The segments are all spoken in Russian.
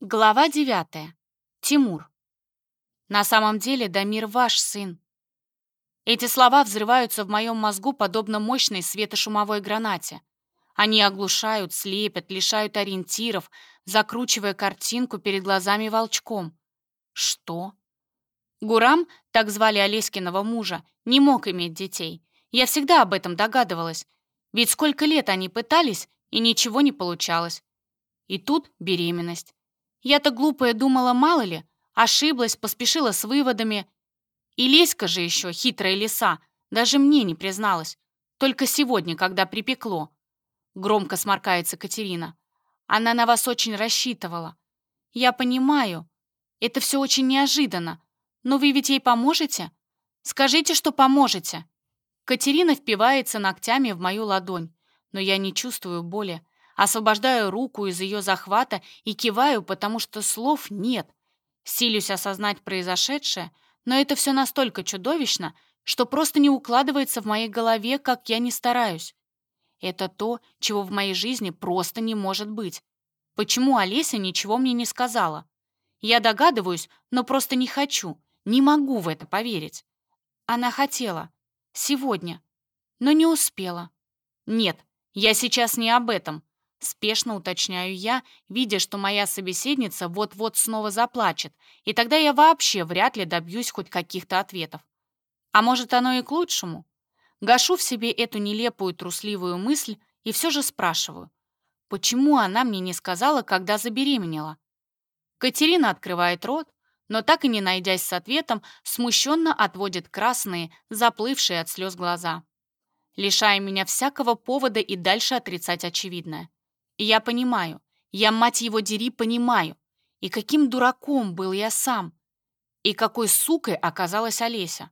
Глава девятая. Тимур. На самом деле Дамир ваш сын. Эти слова взрываются в моем мозгу подобно мощной светошумовой гранате. Они оглушают, слепят, лишают ориентиров, закручивая картинку перед глазами волчком. Что? Гурам, так звали Олескиного мужа, не мог иметь детей. Я всегда об этом догадывалась. Ведь сколько лет они пытались, и ничего не получалось. И тут беременность. Я-то глупая думала, мало ли, ошиблась, поспешила с выводами. И Леська же еще, хитрая лиса, даже мне не призналась. Только сегодня, когда припекло. Громко сморкается Катерина. Она на вас очень рассчитывала. Я понимаю, это все очень неожиданно, но вы ведь ей поможете? Скажите, что поможете. Катерина впивается ногтями в мою ладонь, но я не чувствую боли. Освобождаю руку из ее захвата и киваю, потому что слов нет. Силюсь осознать произошедшее, но это все настолько чудовищно, что просто не укладывается в моей голове, как я не стараюсь. Это то, чего в моей жизни просто не может быть. Почему Олеся ничего мне не сказала? Я догадываюсь, но просто не хочу, не могу в это поверить. Она хотела. Сегодня. Но не успела. Нет, я сейчас не об этом. Спешно уточняю я, видя, что моя собеседница вот-вот снова заплачет, и тогда я вообще вряд ли добьюсь хоть каких-то ответов. А может, оно и к лучшему? Гашу в себе эту нелепую трусливую мысль и все же спрашиваю, почему она мне не сказала, когда забеременела? Катерина открывает рот, но так и не найдясь с ответом, смущенно отводит красные, заплывшие от слез глаза, лишая меня всякого повода и дальше отрицать очевидное. Я понимаю, я, мать его дери, понимаю. И каким дураком был я сам. И какой сукой оказалась Олеся.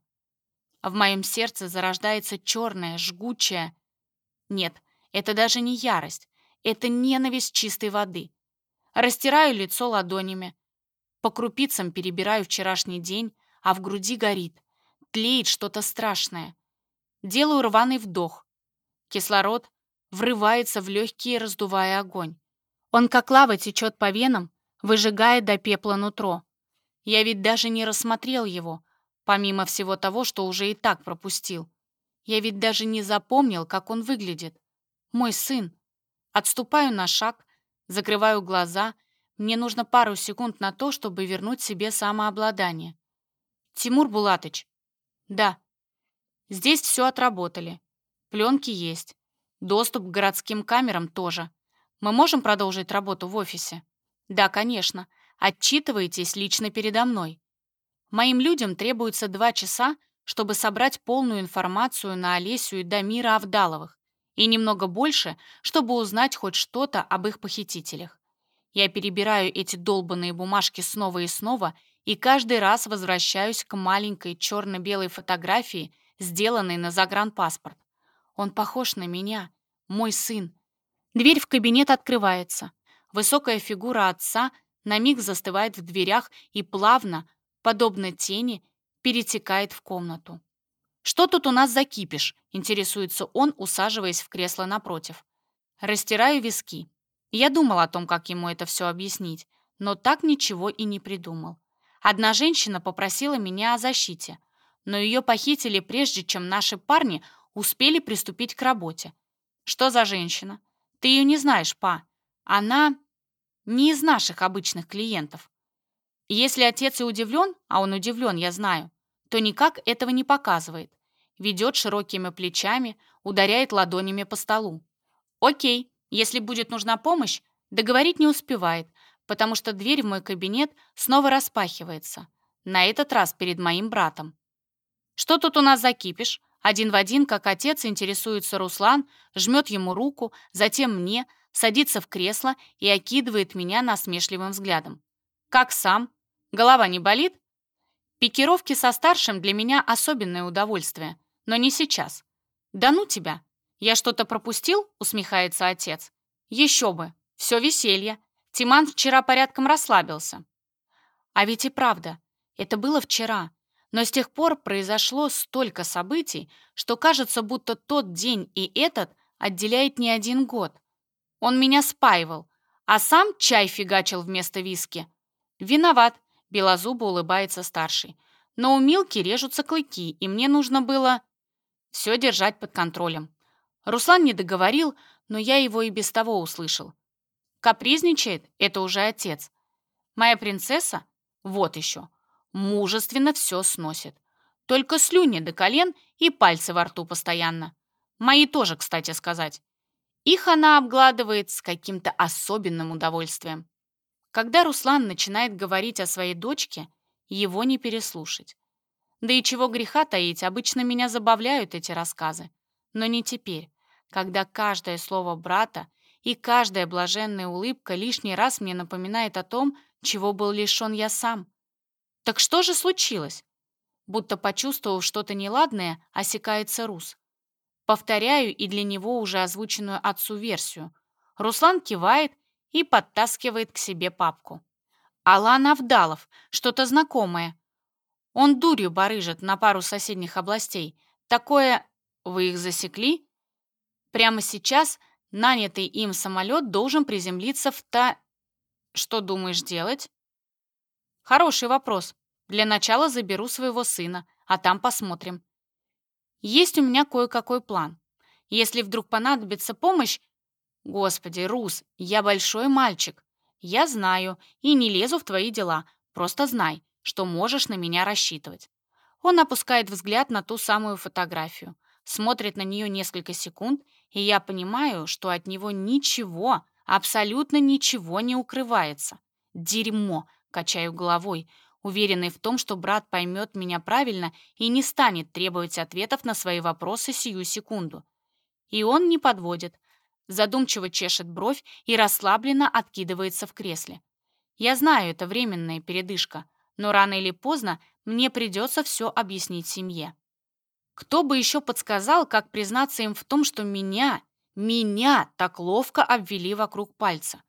В моем сердце зарождается черная, жгучая... Нет, это даже не ярость. Это ненависть чистой воды. Растираю лицо ладонями. По крупицам перебираю вчерашний день, а в груди горит. Тлеет что-то страшное. Делаю рваный вдох. Кислород врывается в легкие, раздувая огонь. Он как лава течет по венам, выжигая до пепла нутро. Я ведь даже не рассмотрел его, помимо всего того, что уже и так пропустил. Я ведь даже не запомнил, как он выглядит. Мой сын. Отступаю на шаг, закрываю глаза. Мне нужно пару секунд на то, чтобы вернуть себе самообладание. Тимур Булатыч. Да. Здесь все отработали. Пленки есть. Доступ к городским камерам тоже. Мы можем продолжить работу в офисе? Да, конечно. Отчитывайтесь лично передо мной. Моим людям требуется два часа, чтобы собрать полную информацию на Олесю и Дамира Авдаловых, и немного больше, чтобы узнать хоть что-то об их похитителях. Я перебираю эти долбанные бумажки снова и снова и каждый раз возвращаюсь к маленькой черно-белой фотографии, сделанной на загранпаспорт. Он похож на меня, мой сын. Дверь в кабинет открывается. Высокая фигура отца на миг застывает в дверях и плавно, подобно тени, перетекает в комнату. «Что тут у нас за кипиш?» — интересуется он, усаживаясь в кресло напротив. Растираю виски. Я думал о том, как ему это все объяснить, но так ничего и не придумал. Одна женщина попросила меня о защите, но ее похитили прежде, чем наши парни успели приступить к работе. Что за женщина? Ты ее не знаешь, па. Она не из наших обычных клиентов. Если отец и удивлен, а он удивлен, я знаю, то никак этого не показывает. Ведет широкими плечами, ударяет ладонями по столу. Окей, если будет нужна помощь, договорить не успевает, потому что дверь в мой кабинет снова распахивается. На этот раз перед моим братом. «Что тут у нас закипишь?» Один в один, как отец, интересуется Руслан, жмет ему руку, затем мне, садится в кресло и окидывает меня насмешливым взглядом. «Как сам? Голова не болит?» Пикировки со старшим для меня особенное удовольствие, но не сейчас. «Да ну тебя! Я что-то пропустил?» — усмехается отец. «Еще бы! Все веселье. Тиман вчера порядком расслабился». А ведь и правда, это было вчера. Но с тех пор произошло столько событий, что кажется, будто тот день и этот отделяет не один год. Он меня спаивал, а сам чай фигачил вместо виски. Виноват, белозубо улыбается старший. Но у Милки режутся клыки, и мне нужно было все держать под контролем. Руслан не договорил, но я его и без того услышал. Капризничает — это уже отец. Моя принцесса — вот еще. Мужественно все сносит. Только слюни до колен и пальцы во рту постоянно. Мои тоже, кстати сказать. Их она обгладывает с каким-то особенным удовольствием. Когда Руслан начинает говорить о своей дочке, его не переслушать. Да и чего греха таить, обычно меня забавляют эти рассказы. Но не теперь, когда каждое слово брата и каждая блаженная улыбка лишний раз мне напоминает о том, чего был лишен я сам. Так что же случилось? Будто почувствовав что-то неладное, осекается Рус. Повторяю и для него уже озвученную отцу версию. Руслан кивает и подтаскивает к себе папку. Алан Авдалов, что-то знакомое. Он дурью барыжит на пару соседних областей. Такое... Вы их засекли? Прямо сейчас нанятый им самолет должен приземлиться в та... Что думаешь делать? Хороший вопрос. Для начала заберу своего сына, а там посмотрим. Есть у меня кое-какой план. Если вдруг понадобится помощь... Господи, Рус, я большой мальчик. Я знаю и не лезу в твои дела. Просто знай, что можешь на меня рассчитывать. Он опускает взгляд на ту самую фотографию, смотрит на нее несколько секунд, и я понимаю, что от него ничего, абсолютно ничего не укрывается. Дерьмо, качаю головой, уверенный в том, что брат поймет меня правильно и не станет требовать ответов на свои вопросы сию секунду. И он не подводит, задумчиво чешет бровь и расслабленно откидывается в кресле. Я знаю, это временная передышка, но рано или поздно мне придется все объяснить семье. Кто бы еще подсказал, как признаться им в том, что меня, меня так ловко обвели вокруг пальца?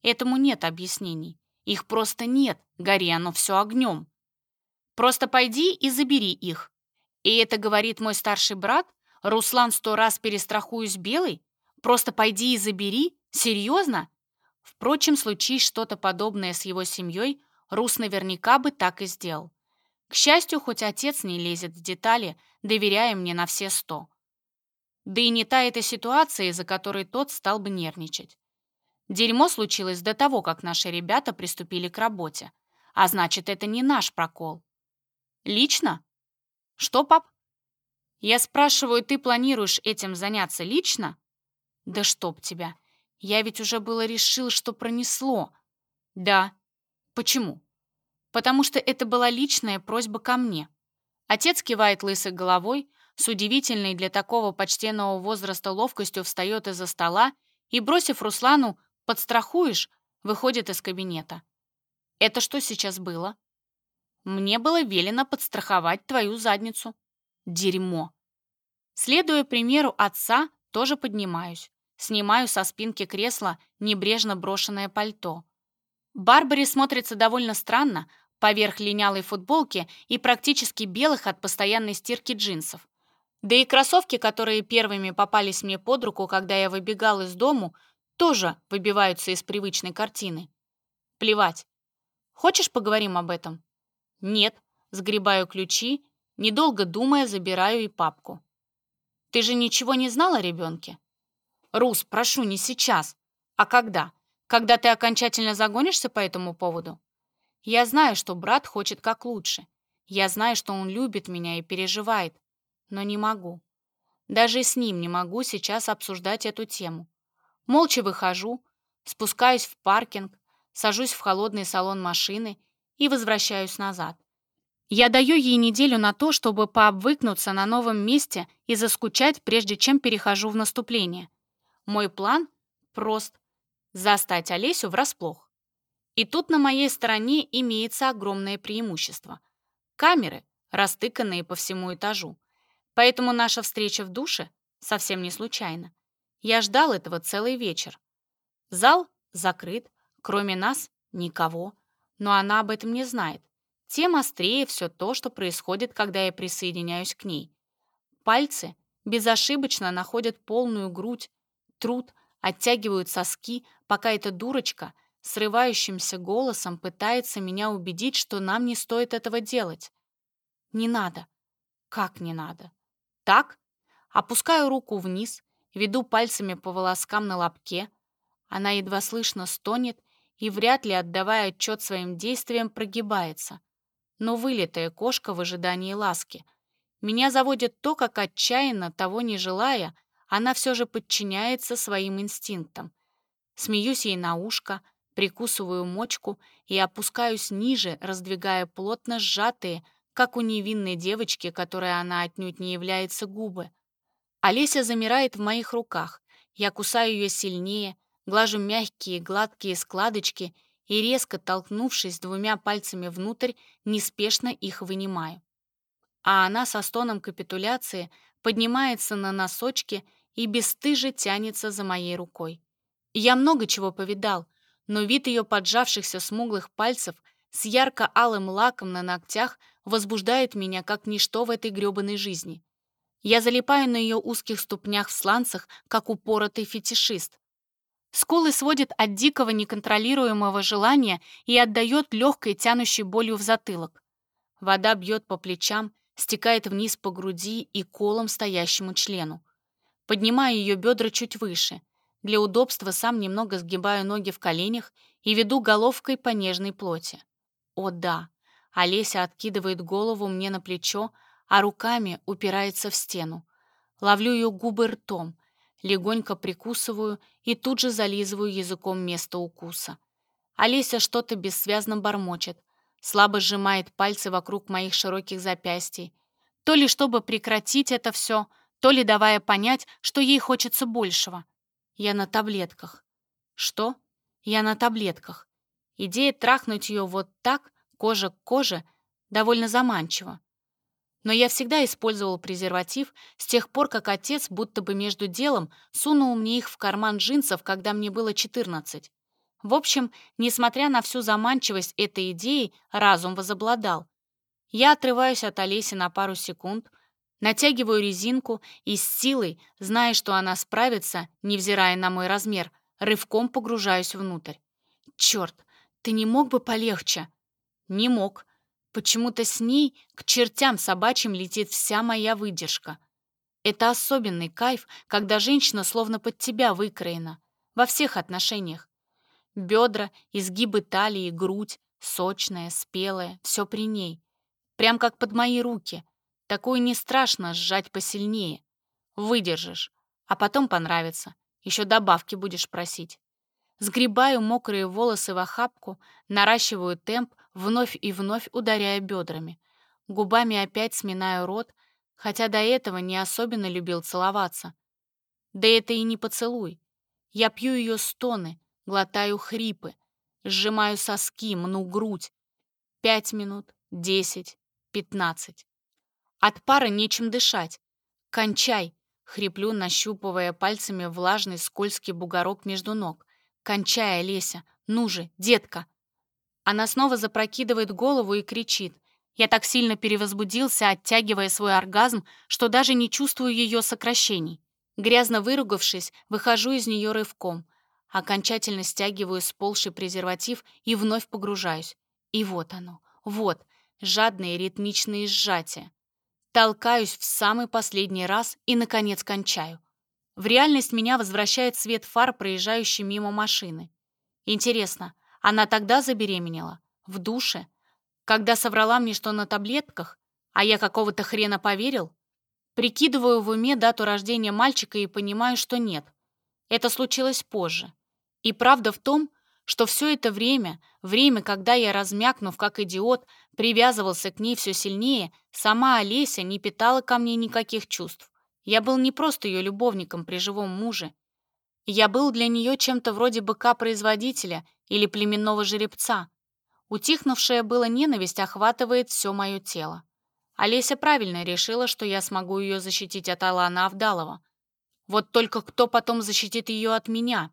Этому нет объяснений. Их просто нет, гори оно все огнем. Просто пойди и забери их. И это говорит мой старший брат? Руслан сто раз перестрахуюсь белый? Просто пойди и забери? Серьезно? Впрочем, случись что-то подобное с его семьей, Рус наверняка бы так и сделал. К счастью, хоть отец не лезет в детали, доверяя мне на все сто. Да и не та эта ситуация, из-за которой тот стал бы нервничать. Дерьмо случилось до того, как наши ребята приступили к работе. А значит, это не наш прокол. Лично? Что, пап? Я спрашиваю, ты планируешь этим заняться лично? Да чтоб тебя. Я ведь уже было решил, что пронесло. Да. Почему? Потому что это была личная просьба ко мне. Отец кивает лысой головой, с удивительной для такого почтенного возраста ловкостью встает из-за стола и, бросив Руслану Подстрахуешь?» Выходит из кабинета. «Это что сейчас было?» «Мне было велено подстраховать твою задницу». «Дерьмо». Следуя примеру отца, тоже поднимаюсь. Снимаю со спинки кресла небрежно брошенное пальто. Барбаре смотрится довольно странно, поверх линялой футболки и практически белых от постоянной стирки джинсов. Да и кроссовки, которые первыми попались мне под руку, когда я выбегал из дому, тоже выбиваются из привычной картины. Плевать. Хочешь, поговорим об этом? Нет. Сгребаю ключи, недолго думая, забираю и папку. Ты же ничего не знала о ребенке? Рус, прошу, не сейчас. А когда? Когда ты окончательно загонишься по этому поводу? Я знаю, что брат хочет как лучше. Я знаю, что он любит меня и переживает. Но не могу. Даже с ним не могу сейчас обсуждать эту тему. Молча выхожу, спускаюсь в паркинг, сажусь в холодный салон машины и возвращаюсь назад. Я даю ей неделю на то, чтобы пообвыкнуться на новом месте и заскучать, прежде чем перехожу в наступление. Мой план прост — застать Олесю врасплох. И тут на моей стороне имеется огромное преимущество. Камеры, растыканные по всему этажу. Поэтому наша встреча в душе совсем не случайна. Я ждал этого целый вечер. Зал закрыт, кроме нас никого, но она об этом не знает. Тем острее все то, что происходит, когда я присоединяюсь к ней. Пальцы безошибочно находят полную грудь, труд, оттягивают соски, пока эта дурочка срывающимся голосом пытается меня убедить, что нам не стоит этого делать. Не надо. Как не надо? Так? Опускаю руку вниз, веду пальцами по волоскам на лобке. Она едва слышно стонет и, вряд ли отдавая отчет своим действиям, прогибается. Но вылитая кошка в ожидании ласки. Меня заводит то, как отчаянно, того не желая, она все же подчиняется своим инстинктам. Смеюсь ей на ушко, прикусываю мочку и опускаюсь ниже, раздвигая плотно сжатые, как у невинной девочки, которой она отнюдь не является, губы. Олеся замирает в моих руках. Я кусаю ее сильнее, глажу мягкие, гладкие складочки и, резко толкнувшись двумя пальцами внутрь, неспешно их вынимаю. А она со стоном капитуляции поднимается на носочки и бесстыже тянется за моей рукой. Я много чего повидал, но вид ее поджавшихся смуглых пальцев с ярко-алым лаком на ногтях возбуждает меня как ничто в этой грёбаной жизни. Я залипаю на ее узких ступнях в сланцах, как упоротый фетишист. Скулы сводит от дикого неконтролируемого желания и отдает легкой тянущей болью в затылок. Вода бьет по плечам, стекает вниз по груди и колом стоящему члену. Поднимаю ее бедра чуть выше — для удобства сам немного сгибаю ноги в коленях и веду головкой по нежной плоти. О да, Олеся откидывает голову мне на плечо, а руками упирается в стену. Ловлю ее губы ртом, легонько прикусываю и тут же зализываю языком место укуса. Олеся что-то бессвязно бормочет, слабо сжимает пальцы вокруг моих широких запястий, то ли чтобы прекратить это все, то ли давая понять, что ей хочется большего. Я на таблетках. Что? Я на таблетках. Идея трахнуть ее вот так, кожа к коже, довольно заманчива. Но я всегда использовал презерватив с тех пор, как отец будто бы между делом сунул мне их в карман джинсов, когда мне было 14. В общем, несмотря на всю заманчивость этой идеи, разум возобладал. Я отрываюсь от Олеси на пару секунд — Натягиваю резинку и с силой, зная, что она справится, невзирая на мой размер, рывком погружаюсь внутрь. «Черт, ты не мог бы полегче?» «Не мог. Почему-то с ней к чертям собачьим летит вся моя выдержка. Это особенный кайф, когда женщина словно под тебя выкроена. Во всех отношениях. Бедра, изгибы талии, грудь, сочная, спелая, все при ней. Прям как под мои руки — Такую не страшно сжать посильнее. Выдержишь, а потом понравится. Еще добавки будешь просить. Сгребаю мокрые волосы в охапку, наращиваю темп, вновь и вновь ударяя бедрами. Губами опять сминаю рот, хотя до этого не особенно любил целоваться. Да это и не поцелуй. Я пью ее стоны, глотаю хрипы, сжимаю соски, мну грудь. Пять минут, десять, пятнадцать. От пара нечем дышать. Кончай!» — хриплю, нащупывая пальцами влажный скользкий бугорок между ног. «Кончай, Олеся! Ну же, детка!» Она снова запрокидывает голову и кричит. Я так сильно перевозбудился, оттягивая свой оргазм, что даже не чувствую ее сокращений. Грязно выругавшись, выхожу из нее рывком. Окончательно стягиваю сползший презерватив и вновь погружаюсь. И вот оно, вот, жадные ритмичные сжатия. Толкаюсь в самый последний раз и, наконец, кончаю. В реальность меня возвращает свет фар, проезжающий мимо машины. Интересно, она тогда забеременела? В душе? Когда соврала мне, что на таблетках? А я какого-то хрена поверил? Прикидываю в уме дату рождения мальчика и понимаю, что нет. Это случилось позже. И правда в том, что все это время, время, когда я, размякнув как идиот, привязывался к ней все сильнее, сама Олеся не питала ко мне никаких чувств. Я был не просто ее любовником при живом муже. Я был для нее чем-то вроде быка-производителя или племенного жеребца. Утихнувшая была ненависть охватывает все мое тело. Олеся правильно решила, что я смогу ее защитить от Алана Авдалова. Вот только кто потом защитит ее от меня?